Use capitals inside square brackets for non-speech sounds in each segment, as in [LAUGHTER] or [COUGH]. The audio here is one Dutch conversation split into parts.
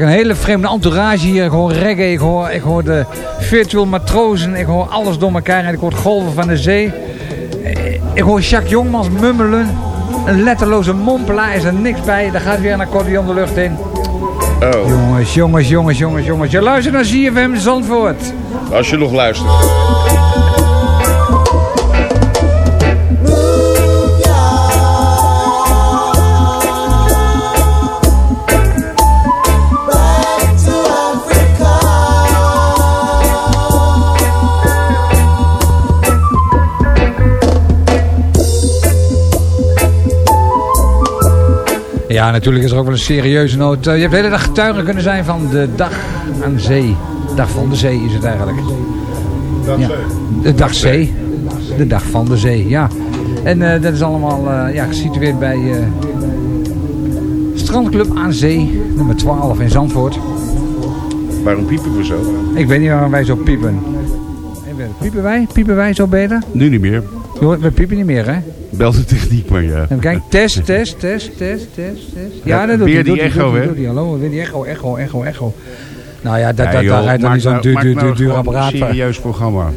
eigenlijk een hele vreemde entourage hier. Ik hoor reggae, ik hoor, ik hoor de virtual matrozen, ik hoor alles door elkaar en ik hoor het golven van de zee. Eh, Ik hoor Jacques Jongmans mummelen. Een letterloze mompelaar is er niks bij. Daar gaat weer een accordeon de lucht in. Oh, Jongens, jongens, jongens, jongens, jongens. Je luistert naar ZFM Zandvoort. als je nog luistert. Ja, natuurlijk is er ook wel een serieuze noot. Eh, Je hebt de hele dag getuige kunnen zijn van de dag aan zee. Dag van de zee is het eigenlijk. Ja. De dag zee. De dag van de zee, ja. En eh, dat is allemaal eh, ja, gesitueerd bij eh, Strandclub aan Zee, nummer 12 in Zandvoort. Waarom piepen we zo? Ik weet niet waarom wij zo piepen. Piepen wij? Piepen wij zo beter? Nu niet meer. Je hoort, piepen niet meer, hè? Bel de techniek maar, ja. Even kijken. Test, test, test, test, test, test. Ja, dat doet weer hij, die doet hij, echo, hè? Hallo, weer die echo, echo, echo, echo. Nou ja, dat, dat, daar rijdt dan niet zo'n nou- duur, duur, nou duur, duur apparaat Een serieus programma.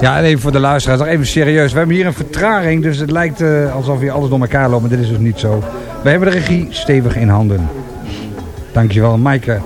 Ja, en even voor de luisteraars, nog even serieus. We hebben hier een vertraging, dus het lijkt eh, alsof hier alles door elkaar loopt, maar dit is dus niet zo. We hebben de regie stevig in handen. Dankjewel, Maaike.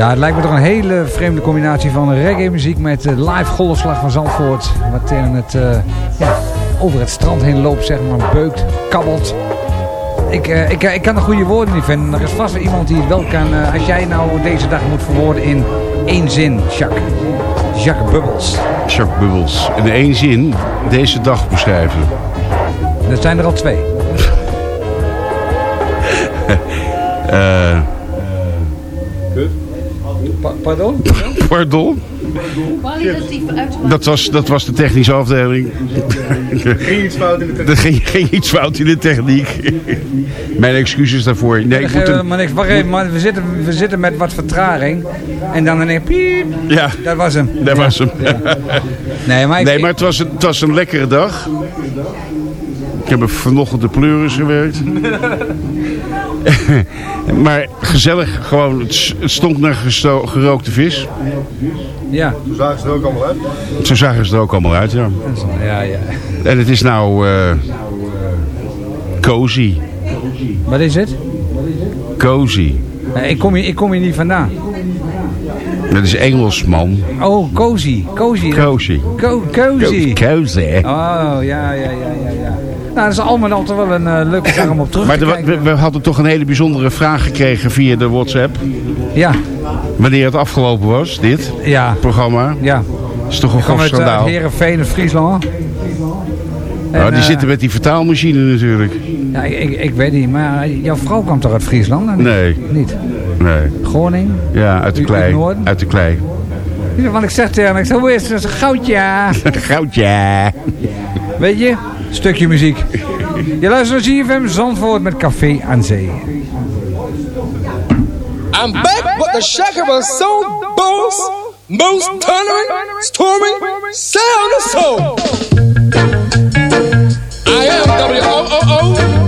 Ja, het lijkt me toch een hele vreemde combinatie van reggae muziek met de live golfslag van Zandvoort. Wat tegen het, eh, ja, over het strand heen loopt, zeg maar, beukt, kabbelt. Ik, eh, ik, ik kan de goede woorden niet vinden. Er is vast wel iemand die het wel kan. eh, als jij nou deze dag moet verwoorden in één zin, Jacques. Jacques Bubbels. Jacques Bubbels. In één zin deze dag beschrijven. Er zijn er al twee. [LAUGHS] Eh, pardon? [LAUGHS] pardon? Dat was, dat was de technische afdeling. Ging iets fout in de Er ging, ging iets fout in de techniek. Mijn excuses daarvoor. Nee, ik moet een- maar niks. Wacht even, maar we zitten, we zitten met wat vertraging. En dan ineens piep. ja, Dat was hem. dat was hem. Nee, maar, ik, Nee, maar het was, een, het was een lekkere dag. Ik heb vanochtend de pleuris gewerkt. [LAUGHS] [LAUGHS] maar gezellig, gewoon, het, s- het stonk naar gerookte vis. Ja. Toen zagen ze er ook allemaal uit. Zo zagen ze er ook allemaal uit, ja. Ja, ja. En het is nou eh cozy. Wat is het? Cozy. Nee, ik, kom hier, ik kom hier niet vandaan. Dat is Engels, man. Oh, cozy. Cozy. Cozy. Co cozy. Cozy. Oh, ja, ja, ja. Nou, dat is allemaal altijd wel een eh, leuke dag om op terug Maar te kijken. we, we hadden toch een hele bijzondere vraag gekregen via de WhatsApp. Ja, Wanneer het afgelopen was, dit ja, programma. ja. Dat is toch een uit uh, schandaal. In Friesland. En, Oh, die eh, zitten met die vertaalmachine natuurlijk. Ja, ik, weet niet, maar jouw vrouw kwam toch uit Friesland? dan? Nee, Niet? nee. Groningen? Ja, uit de uit klei. Noorden? Uit de klei. Want ik zeg tegen hem, ik zeg, hoe is het? Goudje. [LAUGHS] Goudje. Weet je? Stukje muziek. Je luistert naar GFM Zandvoort met Café aan Zee. I'm back with the Shaka Soul Boss, most thundering, storming, sound of soul. I am W-O-O-O,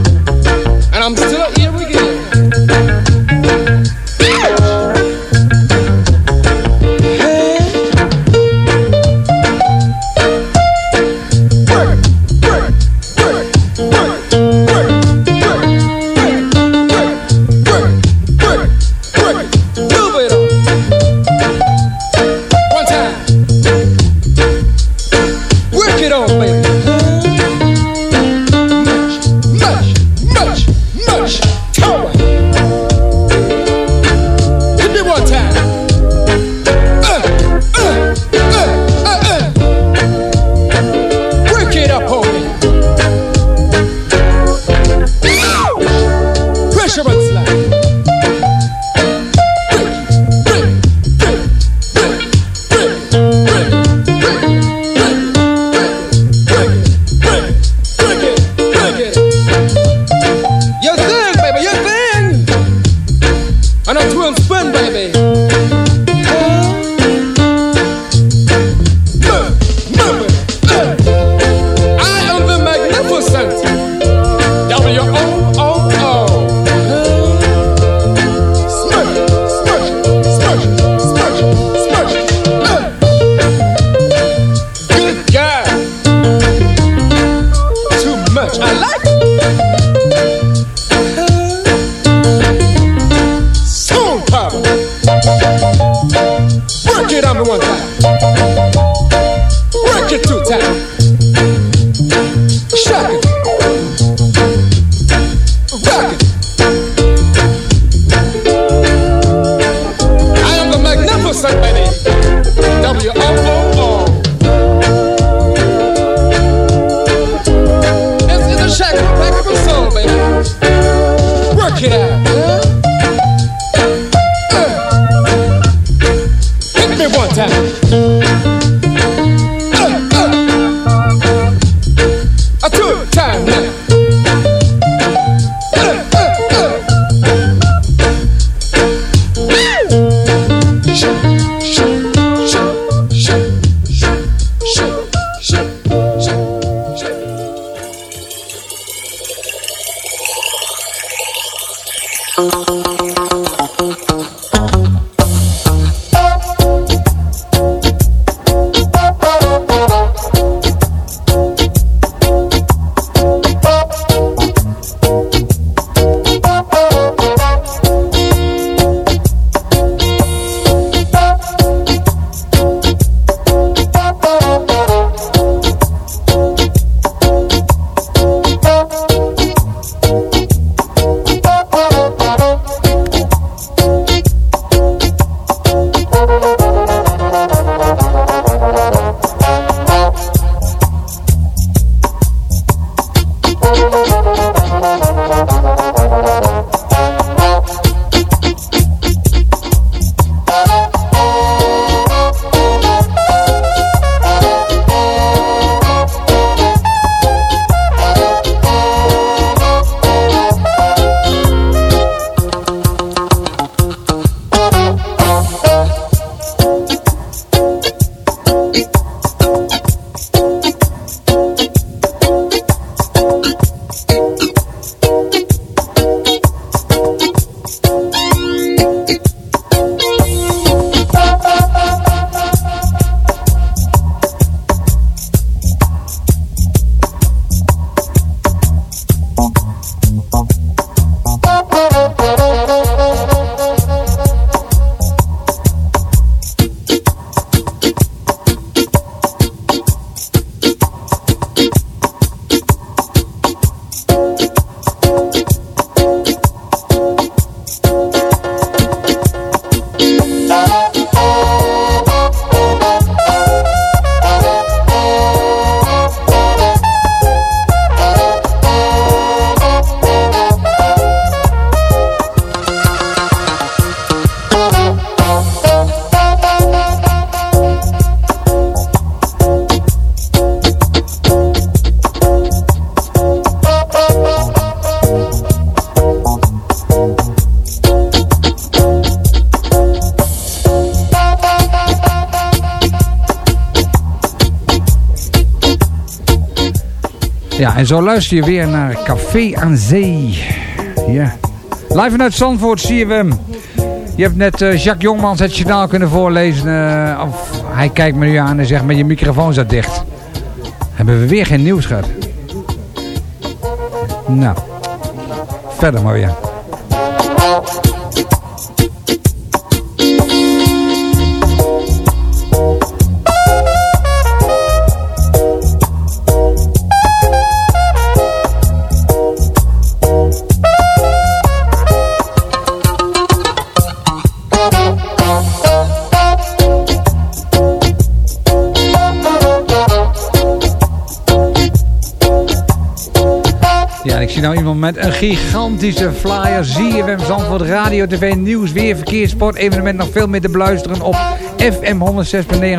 Ja, en zo luister je weer naar Café aan Zee. Ja. Live vanuit Zandvoort, CFM. Je hebt net eh, Jacques Jongmans het journaal kunnen voorlezen. eh, of hij kijkt me nu aan en zegt, maar je microfoon staat dicht. Hebben we weer geen nieuws gehad. Nou, verder maar weer. Zie nou iemand met een gigantische flyer. ZFM Zandvoort, Radio, TV, Nieuws, Weer, Verkeer, Sport, evenement nog veel meer te beluisteren op FM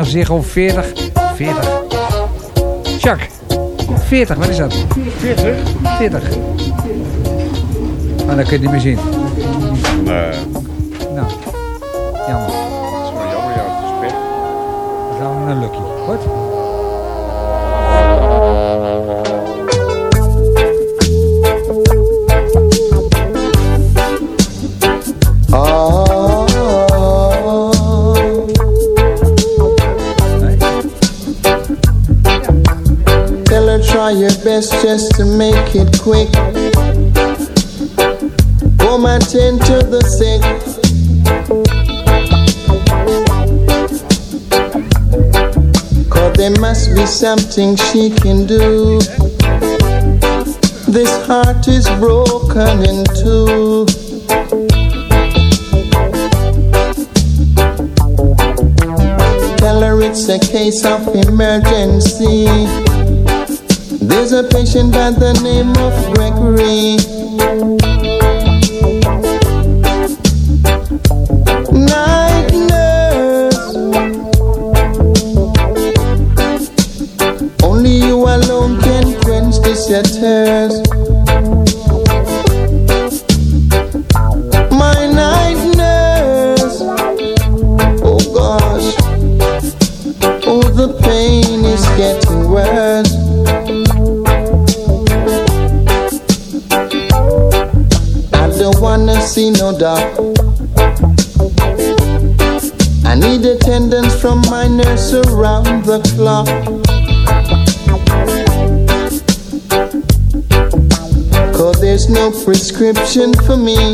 106.9, Ziggo 40. 40. Jacques, 40, wat is dat? 40? 40. Maar dan kun je niet meer zien. Nee, Nou, jammer. dat is maar jammer, ja. Het is pech. Dan gaan we naar Lucky. Goed? Just to make it quick. Come attend to the sick. Cause there must be something she can do. This heart is broken in two. Tell her it's a case of emergency. There's a patient by the name of Gregory. Night nurse. Only you alone can quench this your the clock. Cause there's no prescription for me.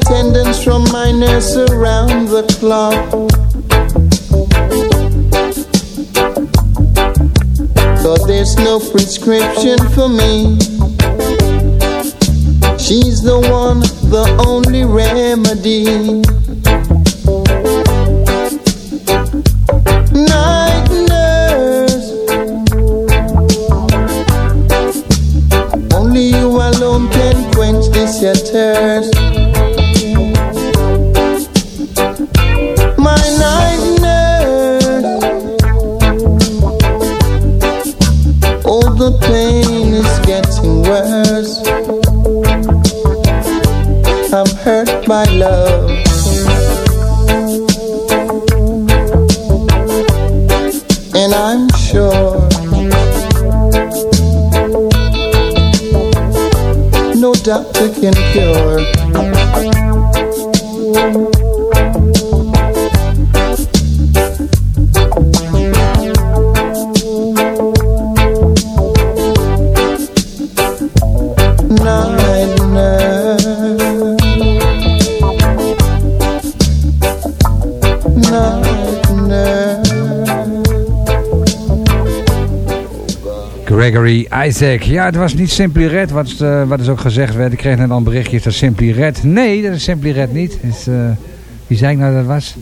Attendance from my nurse around the clock. Cause there's no prescription for me. She's the one, the only remedy. Isaac. Ja, het was niet Simply Red, wat, uh, wat is ook gezegd werd. Ik kreeg net al een berichtje, dat Simply Red? Nee, dat is Simply Red niet. Is, eh, wie zei ik nou dat was?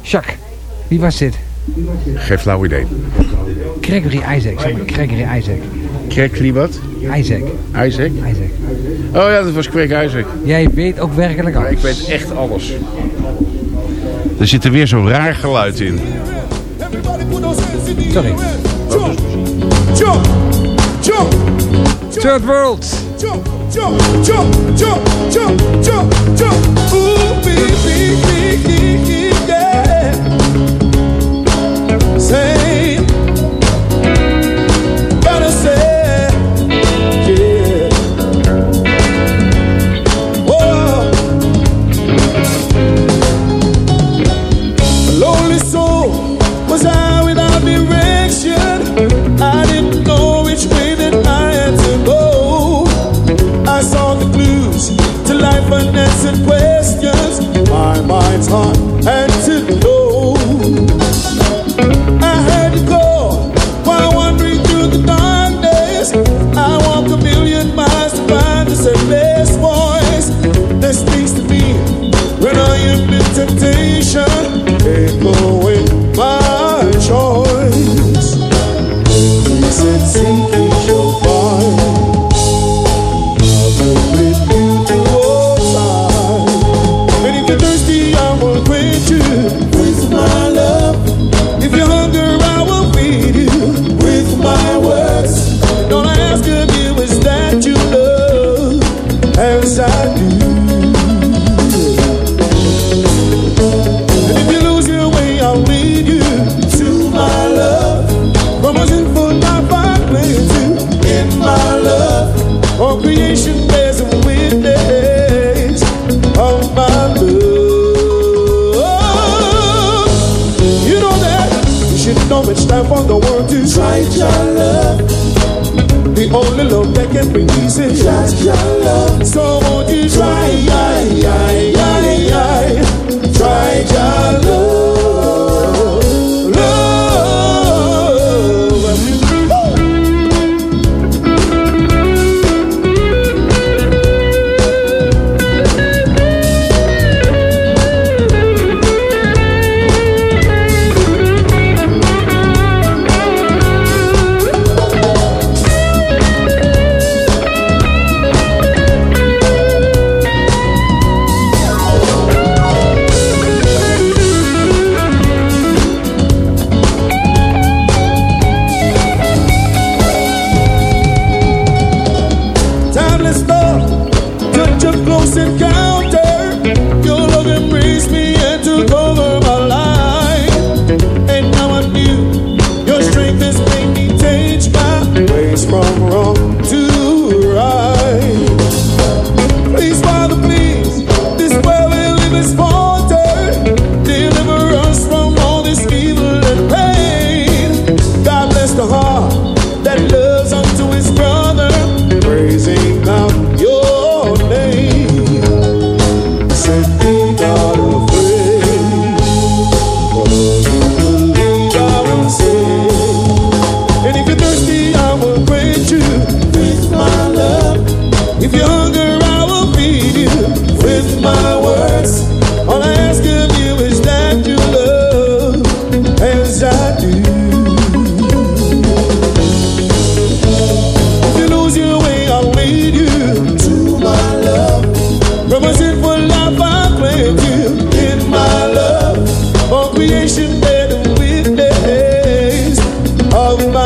Jacques, wie was dit? Geef flauw idee. Gregory Isaac, zeg maar. Gregory Isaac. Gregory wat? Isaac. Isaac? Isaac. Oh ja, dat was Greg Isaac. Jij weet ook werkelijk alles. Ik weet echt alles. Er zit er weer zo'n raar geluid in. Sorry. Tjo. Third World. Ooh, release it. Let your love.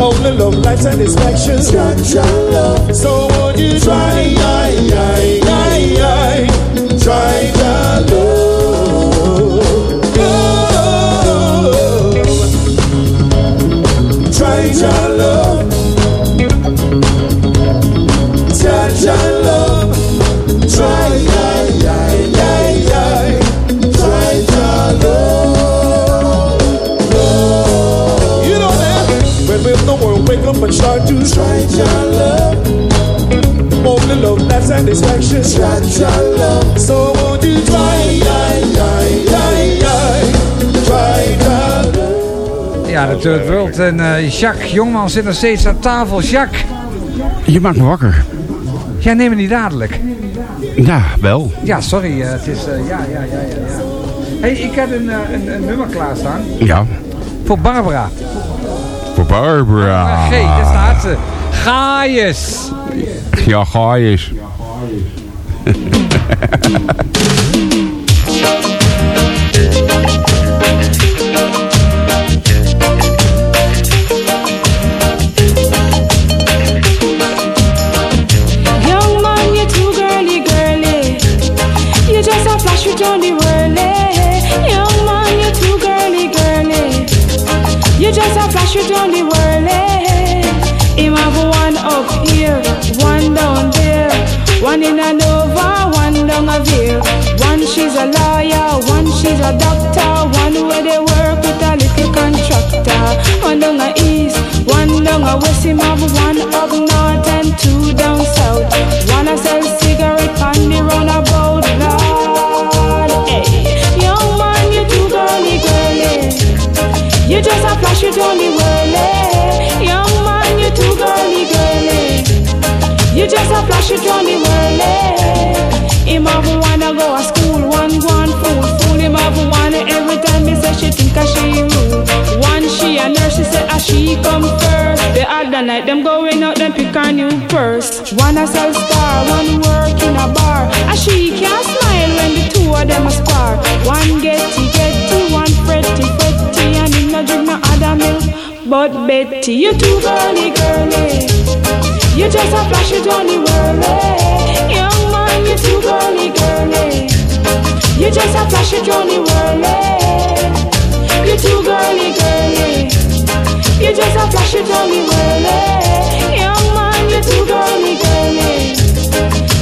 only love, life satisfaction. Cha-cha love. So would you try? try, try, try. And start to try your love. Only love that satisfaction. Try your love. So won't you try, try, try, try, try, try your love. Ja, de Third World. En eh, Jacques Jongman zit nog steeds aan tafel. Jacques, Je maakt me wakker. jij neemt me niet dadelijk. Ja, wel. Ja, sorry. eh, het is... eh, ja, ja, ja, ja. ja. hey, ik heb een, een, een nummer klaarstaan. Ja. Voor Barbara. Voor Barbara. G, daar staat ze. Gaius. Ja, ga [LAUGHS] flash it whirly. Him have one up here, one down there, one in a Nova, one down a veer. One she's a lawyer, one she's a doctor, one where they work with a little contractor. One down a east, one down a west, him have one up north and two down south. One a sell cigarette on the roundabout, a flash it on. Young man, you too girly. You just a flash it on the whirly. Him have wanna go to school, one go on fool, fool him have wanna every time me say she think a she rule. One she a nurse, she say a she come first. The other night them going out, them pick a new purse. One a sell star, one work in a bar. A she can't smile when the two of them a spar. One getty getty, Jamil. But Betty, you're too girly, girly. You're just a flashy Johnny Whirly. Young man, you're too girly, girly. You're just a flashy Johnny Whirly. You're too girly, girly. You're just a flashy Johnny Whirly. Young man, you're too girly, girly.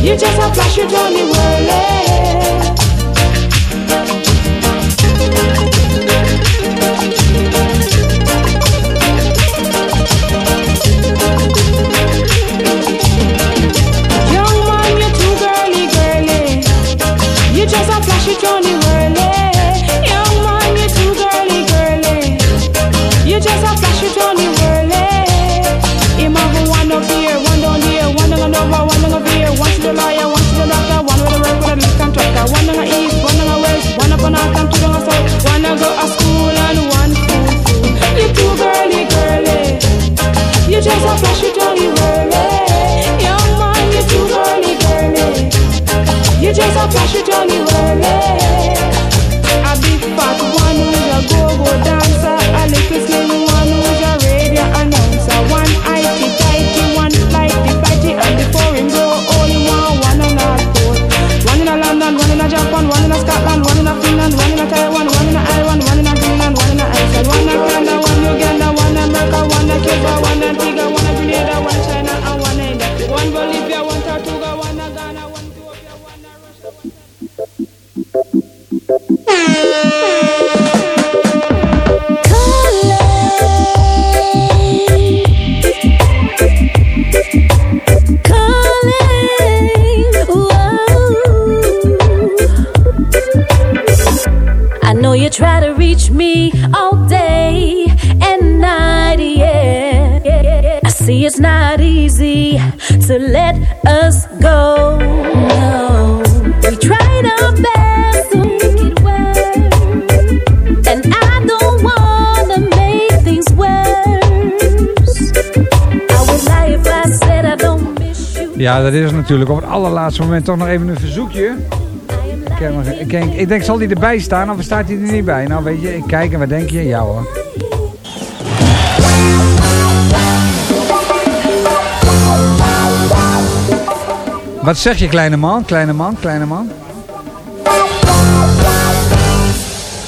You're just a flashy Johnny Whirly. just a flashy Johnny Ja, dat is natuurlijk op het allerlaatste moment toch nog even een verzoekje. Ik, denk, ik denk, zal die erbij staan of staat hij er niet bij? Nou weet je, ik kijk en wat denk je? Ja hoor. Wat zeg je kleine man, kleine man, kleine man?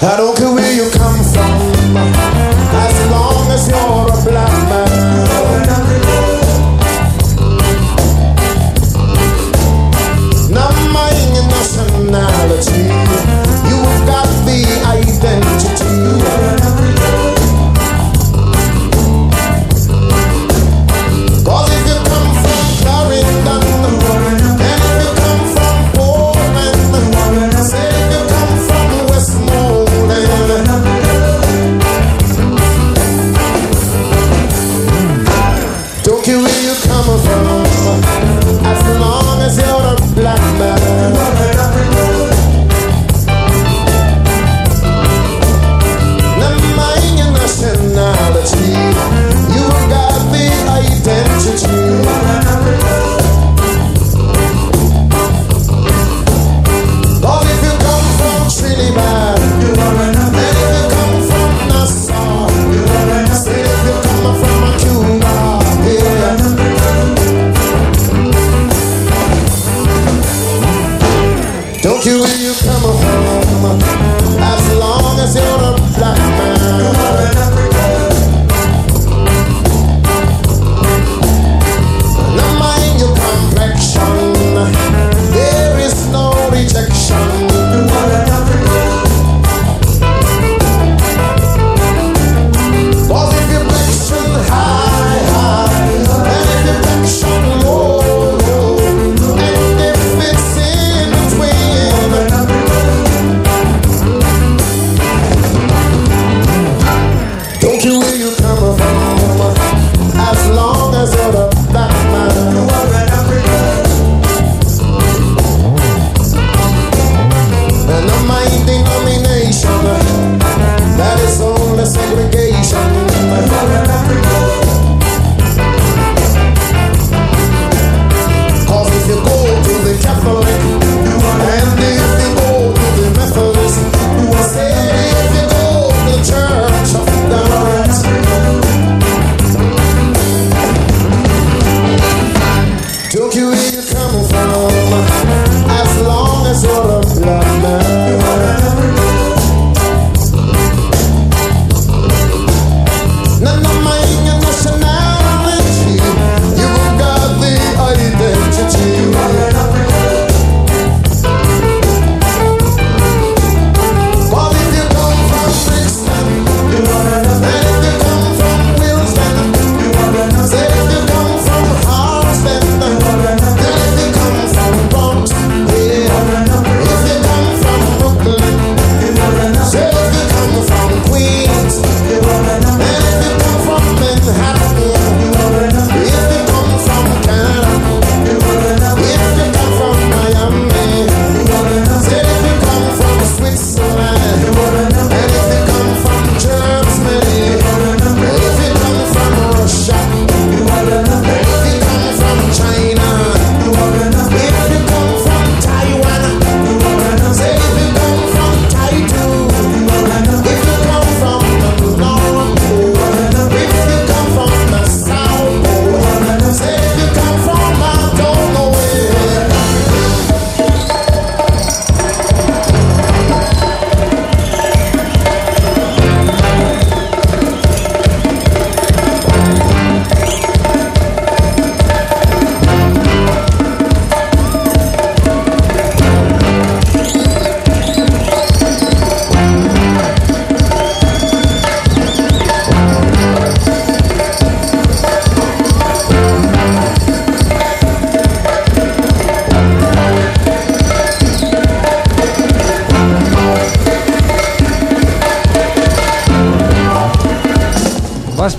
I don't care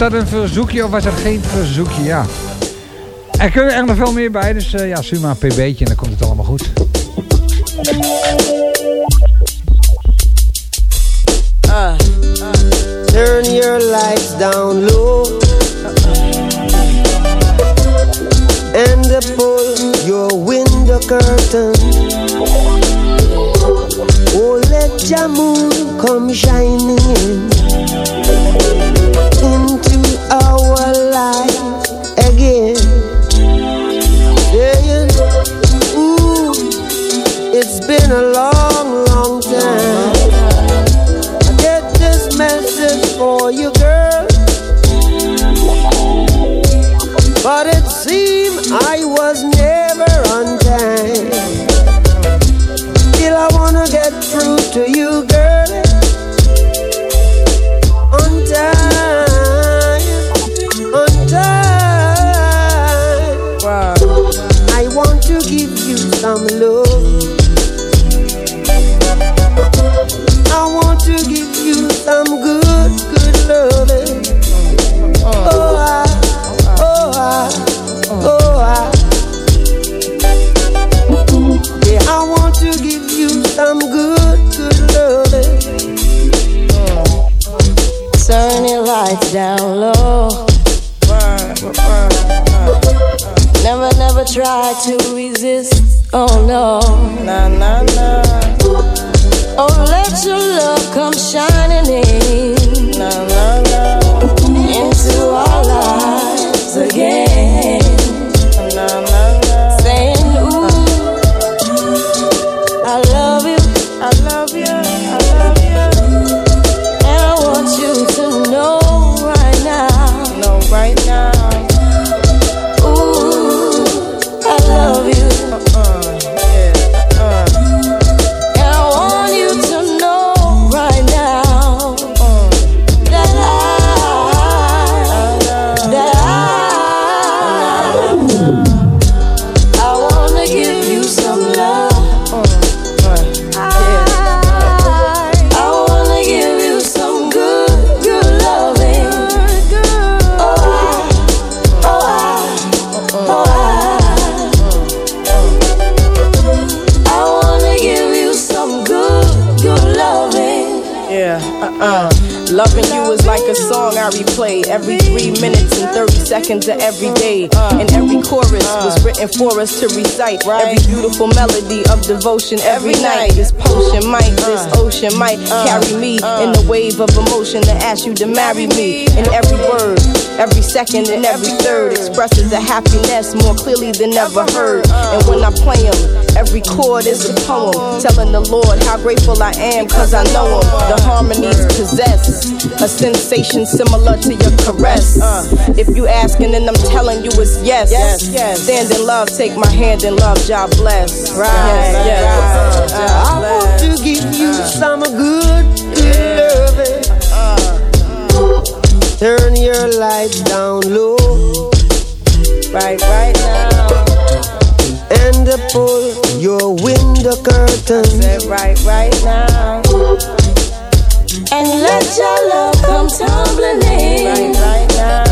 dat een verzoekje of was dat geen verzoekje? Ja. Er kunnen er nog veel meer bij, dus eh, ja, maar een pb'tje en dan komt het allemaal goed. Uh, turn your lights down low and pull your window curtain. Oh, let your moon come shining in Oh no. Seconds of every day. And every chorus was written for us to recite. Every beautiful melody of devotion every night. This potion might, this uh. ocean might uh. carry me uh. in the wave of emotion to ask you to marry me. And every word, every second, and every third expresses a happiness more clearly than ever heard. And when I play them, every chord is a poem telling the Lord how grateful I am cause I know him. The harmonies possess a sensation similar to your caress. Uh. Uh, if you asking and I'm telling you it's yes. Stand in love, take my hand in love, God bless. Right, yes, yes. Uh, I want to give you some good, good loving. Turn your lights down low. Right, right now. And pull your window curtain. Right, right now. Let your love come tumbling in. Right, right now.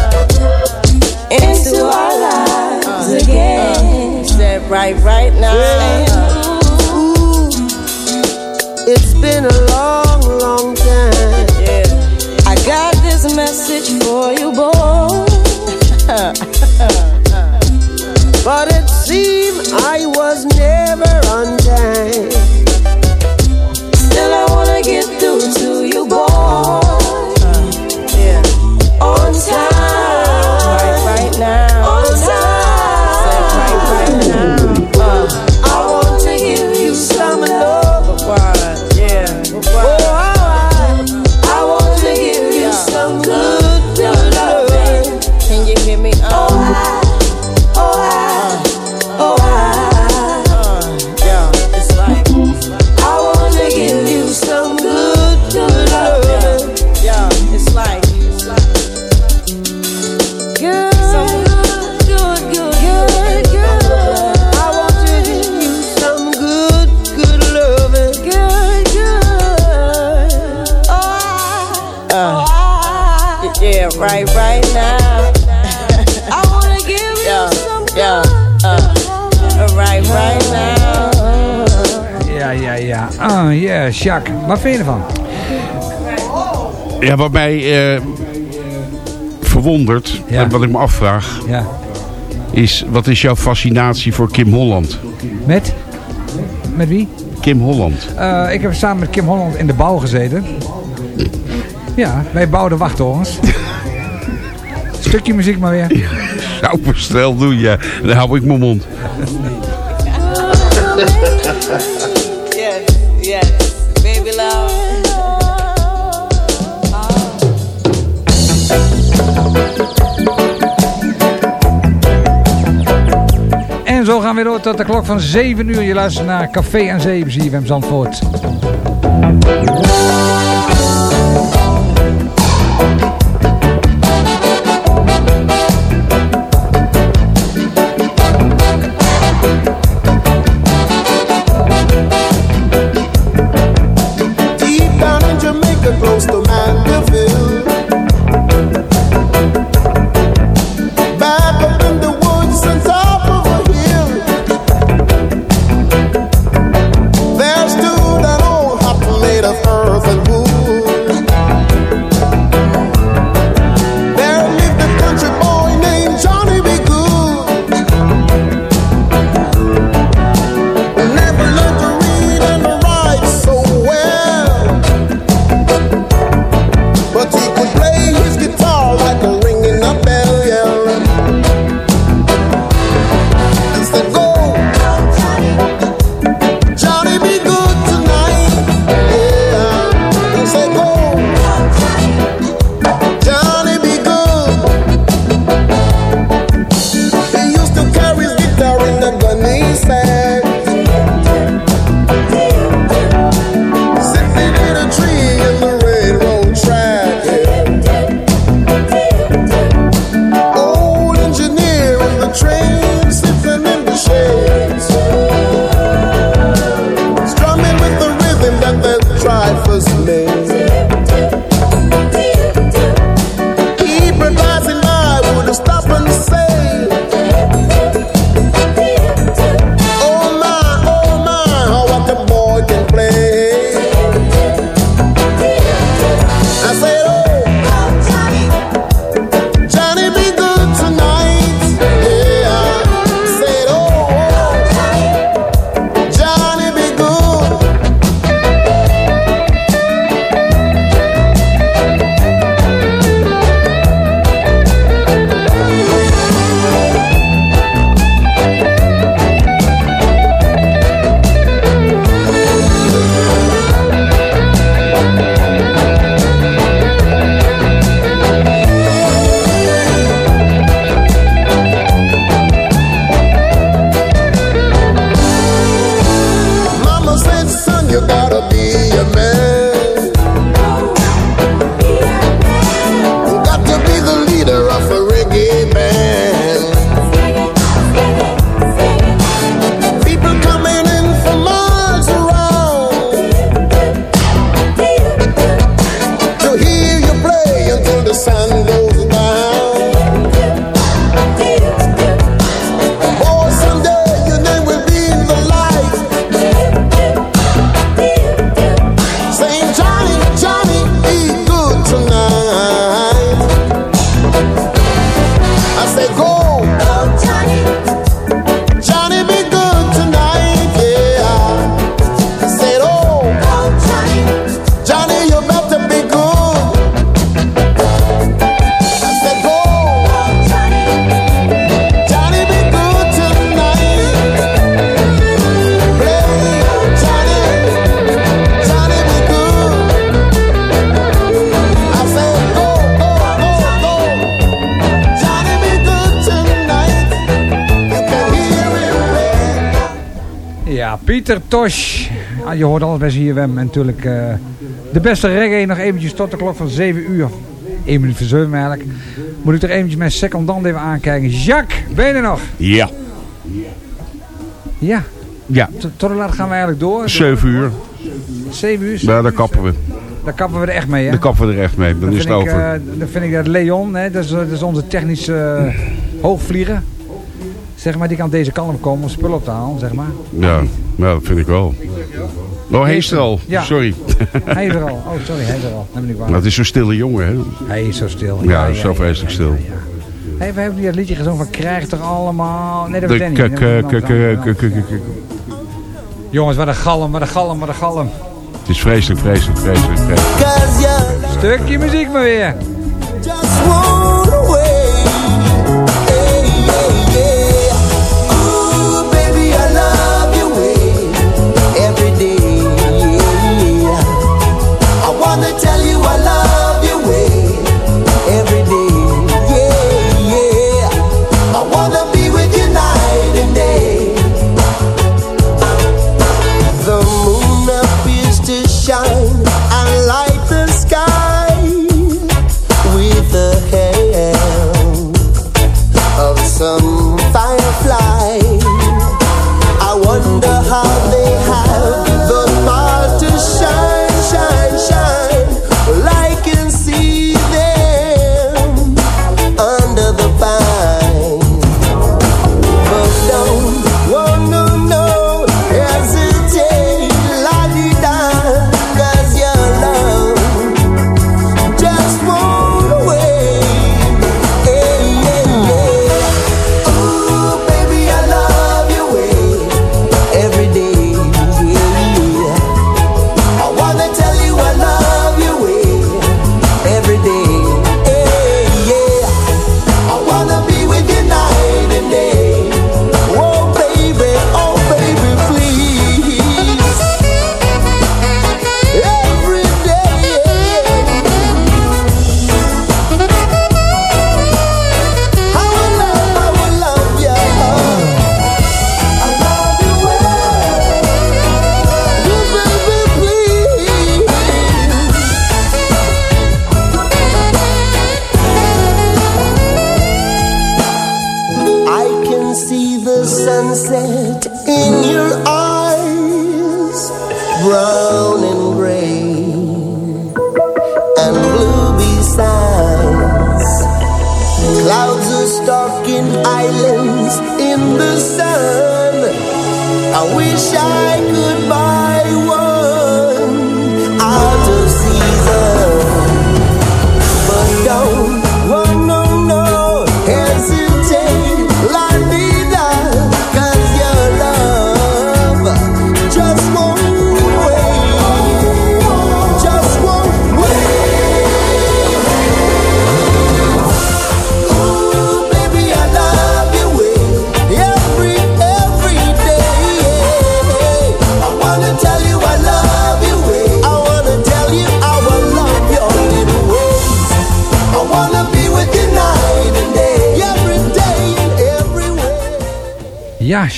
Into our lives again. Uh, said right, right now. Ooh, it's been a long, long time. Yeah. I got this message for you, boy. [LAUGHS] But it seemed I was never on time. Ja. Ah, ja, Jacques. Wat vind je ervan? Ja, wat mij eh, verwondert, Ja. en wat ik me afvraag, Ja. is wat is jouw fascinatie voor Kim Holland? Met? Met wie? Kim Holland. Eh, ik heb samen met Kim Holland in de bouw gezeten. Ja, wij bouwden wachttorens. [LAUGHS] Stukje muziek maar weer. Nou, bestel doen, ja. Dan hou ik mijn mond. [LAUGHS] En zo gaan we door tot de klok van 7 uur. Je luistert naar Café en Zee, ZFM Zandvoort. Pieter Tosh. Ah, je hoort alles bij. En natuurlijk eh, de beste reggae nog eventjes tot de klok van 7 uur. 1 minuut voor 7 eigenlijk. Moet ik er eventjes mijn secondant even aankijken. Jacques, ben je er nog? Ja. Ja. Ja. Tot tot hoe laat gaan we eigenlijk door? 7 uur. 7 uur? Ja, daar kappen we. Daar kappen we er echt mee, hè? Dan kappen we er echt mee. Dan, Dan is het ik, over. eh, dan vind ik dat Leon, hè, dat, is, dat is onze technische eh, hoogvlieger. Zeg maar, die kan deze kant op komen om spullen op te halen, zeg maar. Ja, ja, dat vind ik wel. Oh, hij is er al. Ja. Sorry. [LAUGHS] Hij is er al. Oh, sorry, hij is er al. Neem me niet Maar kwalijk. het is zo'n stille jongen, hè? Hij is zo stil. Ja, zo vreselijk stil. Hey, we hebben die dat liedje gezongen van krijg toch allemaal... Nee, dat was Danny. k- Dat k- was k- iemand k- anders. k- k- k- Jongens, wat een galm, wat een galm, wat een galm. Het is vreselijk, vreselijk, vreselijk, vreselijk. Stukje muziek maar weer.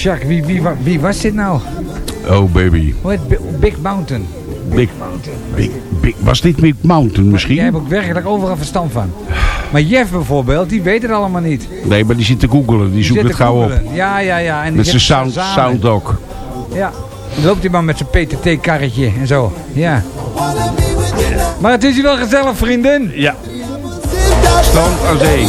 Jacques, wie, wie, wa- wie was dit nou? Oh, baby. Hoe heet Bi- Big Mountain? Big, big, big. Was dit Big Mountain misschien? Jij hebt ook werkelijk overal verstand van. Maar Jeff bijvoorbeeld, die weet het allemaal niet. Die Nee, maar die zit te googelen. Die zoekt het gauw op. Ja, ja, ja. En die Met zijn sound, samen. sounddog. Ja. Dan loopt hij maar met zijn PTT-karretje en zo. Ja. Maar het is hier wel gezellig, vrienden. Ja. Strand aan zee.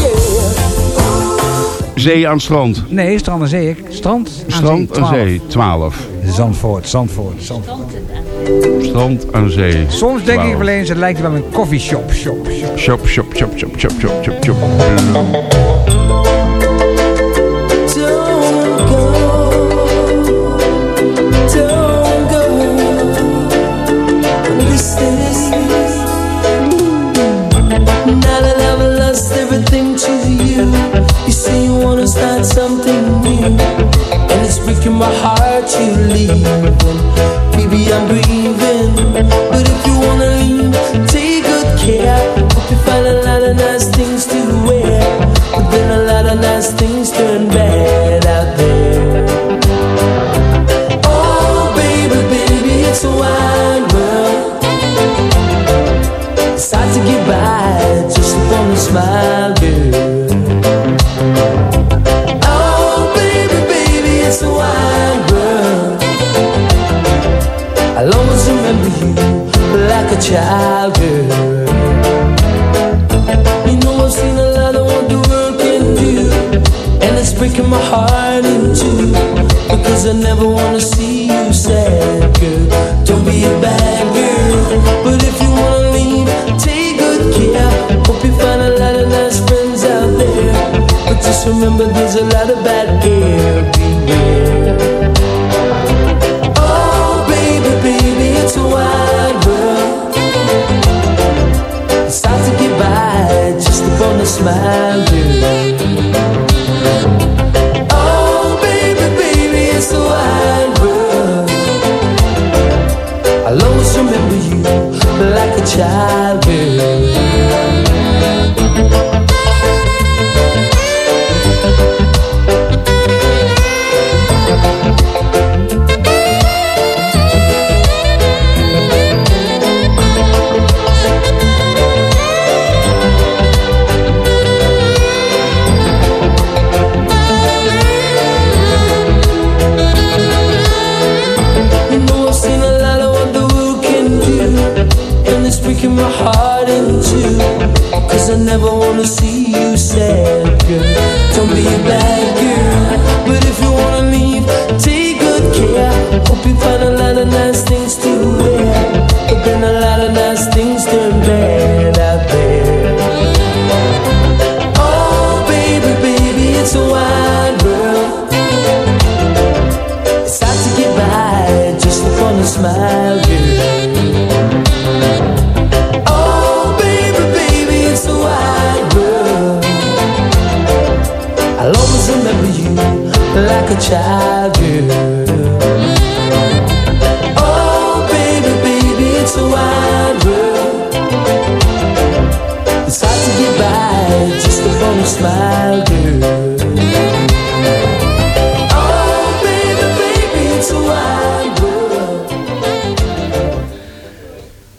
Zee aan strand. Nee, strand en zee. ik. Strand aan Strand zee. aan 12. zee, 12. Zandvoort, Zandvoort, Zandvoort. Strand aan zee. Soms denk ik 12. wel eens, het lijkt wel een coffeeshop. Shop, shop. Shop, shop, shop, shop, shop, shop, shop, my heart you leave. Baby, I'm grieving,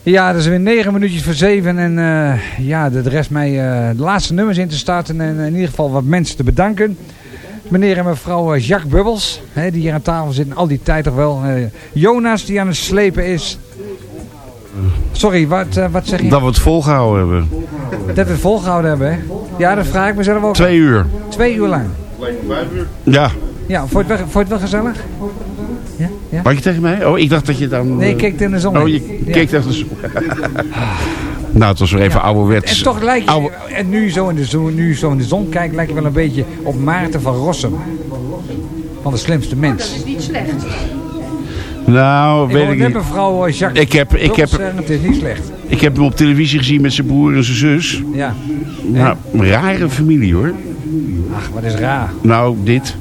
Ja, dat is weer negen minuutjes voor zeven. En eh, ja, de rest mij eh, de laatste nummers in te starten. En in ieder geval wat mensen te bedanken. Meneer en mevrouw eh, Jacques Bubbels, hè, die hier aan tafel zitten al die tijd toch wel. Eh, Jonas, die aan het slepen is. Sorry, wat, eh, wat zeg je? Dat we het volgehouden hebben. Dat we het volgehouden hebben, hè? Ja, dat vraag ik mezelf ook. Twee uur. Twee uur lang. Ja. Ja, vond je het wel, vond je het wel gezellig? Ja? ja? Wat je tegen mij? Oh, ik dacht dat je dan... Nee, ik keek in de zon. Oh, je Ja. keek tegen de zon. [LAUGHS] nou, het was weer even ouderwets. En toch lijkt je, Oude- en nu zo, in de zon, nu zo in de zon kijkt, lijkt je wel een beetje op Maarten van Rossum. Van de slimste mens. Dat is niet slecht. Nou, Ik weet ik niet. mevrouw eh, Jacques Ik heb, ik, heb, het is niet slecht. ik heb hem op televisie gezien met zijn broer en zijn zus. Ja. Nou, een rare familie hoor. Ach, wat is raar. Nou, dit.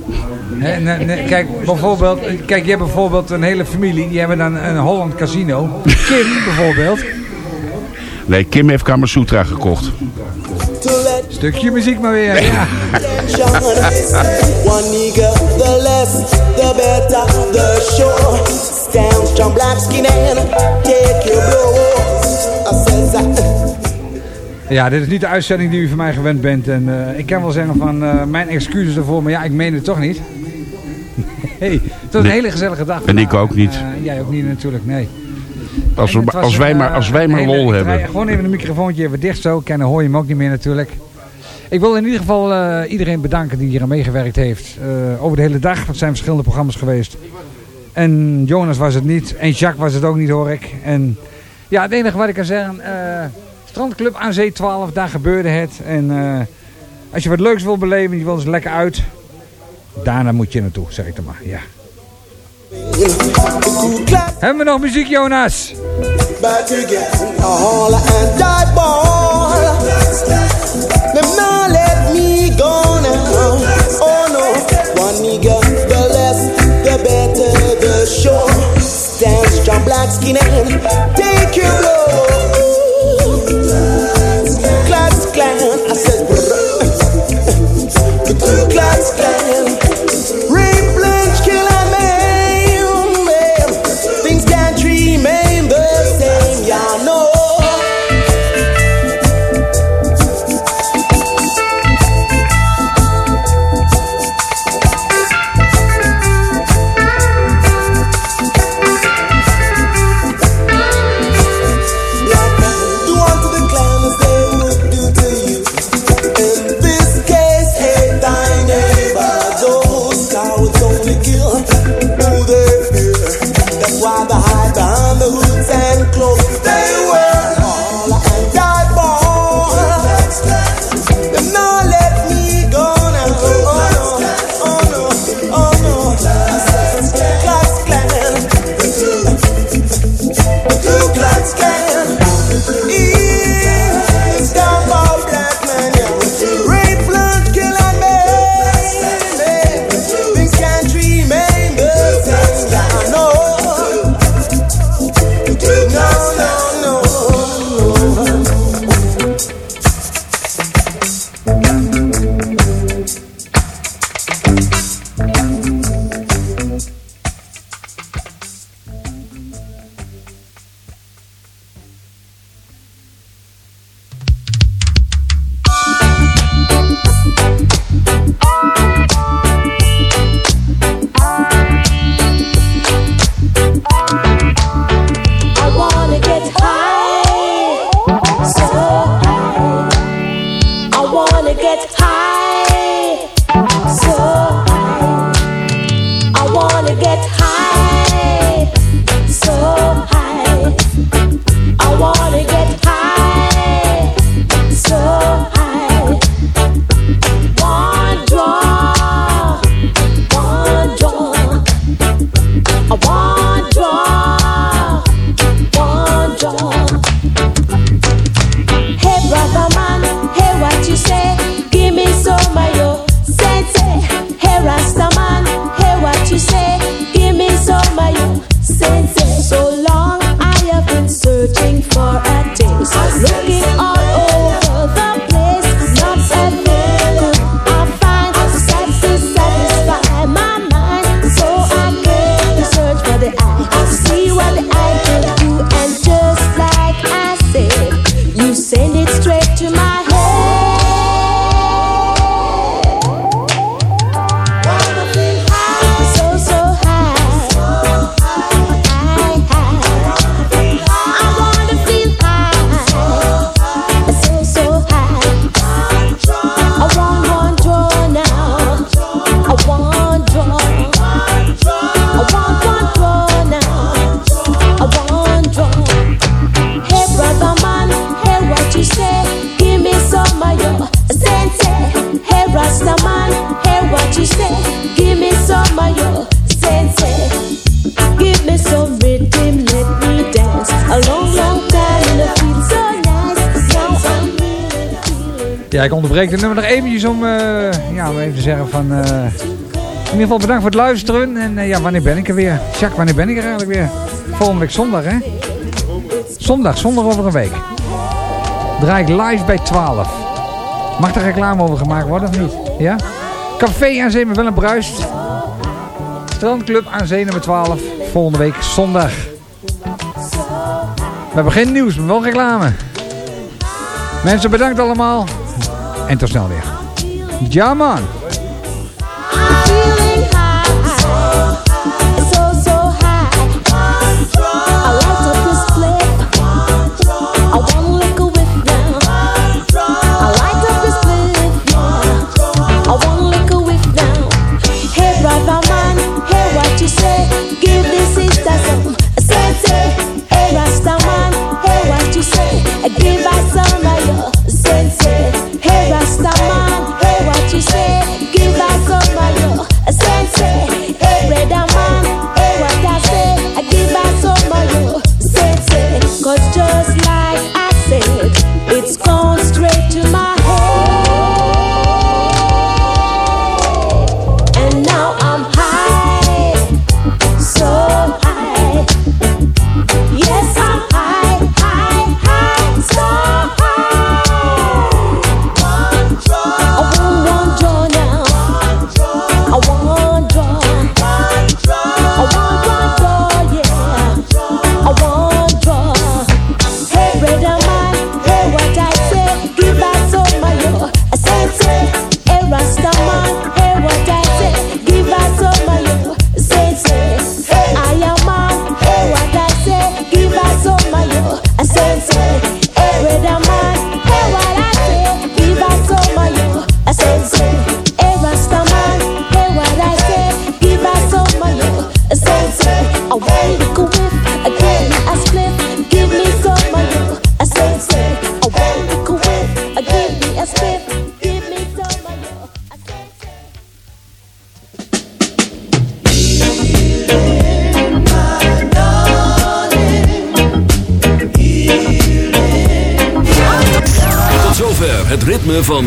Hè, nee, nee, kijk, bijvoorbeeld, kijk, je hebt bijvoorbeeld een hele familie, die hebben dan een Holland Casino. Kim bijvoorbeeld. Nee, Kim heeft Kamasutra gekocht. Stukje muziek maar weer. Ja. One nigga, the less, [LAUGHS] the better, the sure. Stand strong, black skin and take your blow. I says that. Ja, dit is niet de uitzending die u van mij gewend bent. En eh, ik kan wel zeggen van eh, mijn excuses ervoor, maar ja, ik meen het toch niet. [LAUGHS] Nee, het was een hele gezellige dag. En ik ook niet. Eh, jij ook niet natuurlijk, nee. Als, En we, was als, wij maar, als wij maar lol hebben. Gewoon even een microfoontje even dicht zo, en dan hoor je hem ook niet meer natuurlijk. Ik wil in ieder geval iedereen bedanken die hier aan meegewerkt heeft. Over de hele dag, het zijn verschillende programma's geweest. En Jonas was het niet. En Jacques was het ook niet, hoor ik. En ja, het enige wat ik kan zeggen... Strandclub aan Zee 12, daar gebeurde het. En eh, als je wat leuks wil beleven, je wil eens lekker uit... Daarna moet je naartoe, zeg ik dan maar. Ja. Hebben we nog muziek, Jonas? A holler and die the Ku feel, they? That's why they hide behind the hoods and clothes. ik onderbreek de nummer nog eventjes om, eh, ja, om even te zeggen van... Eh, in ieder geval bedankt voor het luisteren. En eh, ja, wanneer ben ik er weer? Jacques, wanneer ben ik er eigenlijk weer? Volgende week zondag, hè? Zondag, zondag over een week. Draai ik live bij 12. Mag er reclame over gemaakt worden of niet? Ja? Café aan Zee met wel een bruist. Strandclub aan Zee nummer 12. Volgende week zondag. We hebben geen nieuws, maar wel reclame. Mensen, bedankt allemaal en ter snelweg. Ja man!